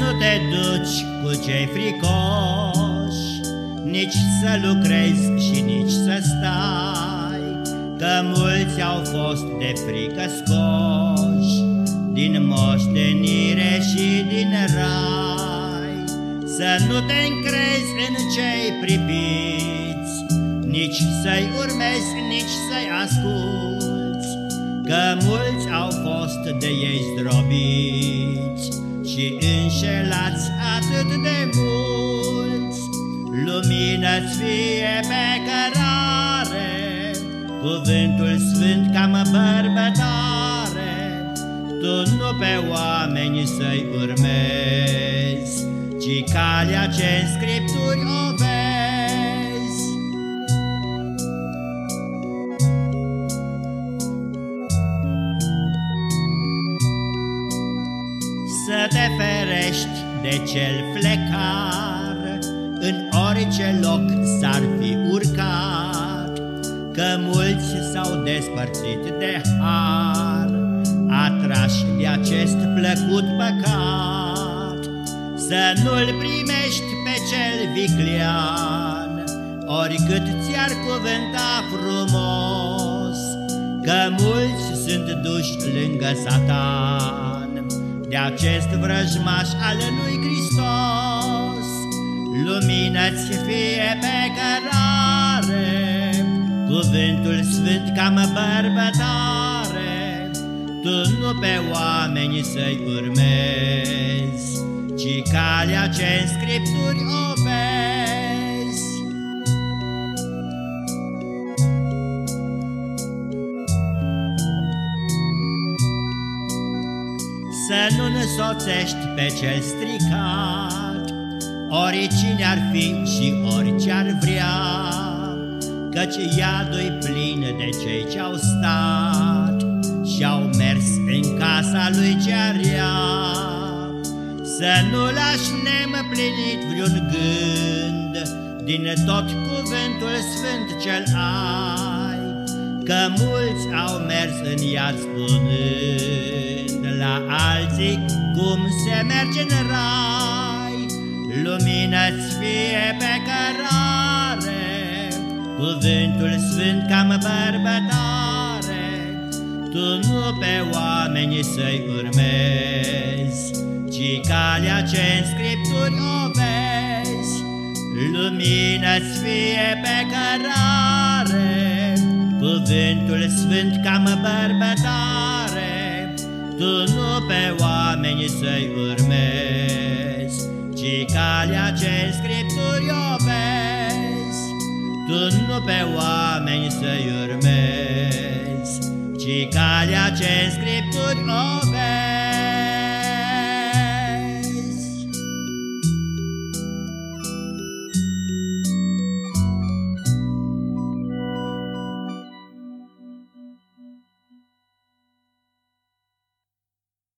nu te duci cu cei fricoși, Nici să lucrezi și nici să stai, Că mulți au fost de frică scoși, Din moștenire și din rai. Să nu te încrezi în cei pripiți, Nici să-i urmezi, nici să-i asculți, Că mulți au fost de ei zdrobiți și înșelați atât de mulți. Lumină-ți fie pe cărare, cuvântul sfânt ca mă bărbătare, tu nu pe oameni să-i urmezi, ci calea ce în Scripturi o Să te ferești de cel flecar. În orice loc s-ar fi urcat Că mulți s-au despărțit de har. Atrași de acest plăcut păcat Să nu-l primești pe cel viclean. Oricât ți-ar cuvânta frumos Că mulți sunt duși lângă satan de acest vrăjmaș al lui Hristos. Lumină-ți fie pe cărare, cuvântul sfânt ca mă bărbătare, tu nu pe oameni să-i urmezi, ci calea ce în Scripturi o Să nu însoțești pe cel stricat, Oricine ar fi și orice ar vrea, Căci iadul plin de cei ce-au stat Și-au mers în casa lui Cearea. Să nu lași nemăplinit vreun gând Din tot cuvântul sfânt cel ai, Că mulți au mers în iad spunând La alții cum se merge în rai Lumină-ți fie pe cărare Cuvântul sfânt cam bărbătare. Tu nu pe oameni să-i urmezi Ci calea ce în Scripturi o vezi. Lumină-ți fie pe cărare Cuvântul sfânt ca mă bărbătare, Tu nu pe oameni să-i urmezi, Ci calea ce în Scripturi o vezi. Tu nu pe oameni să-i urmezi, Ci calea ce în Scripturi o vezi.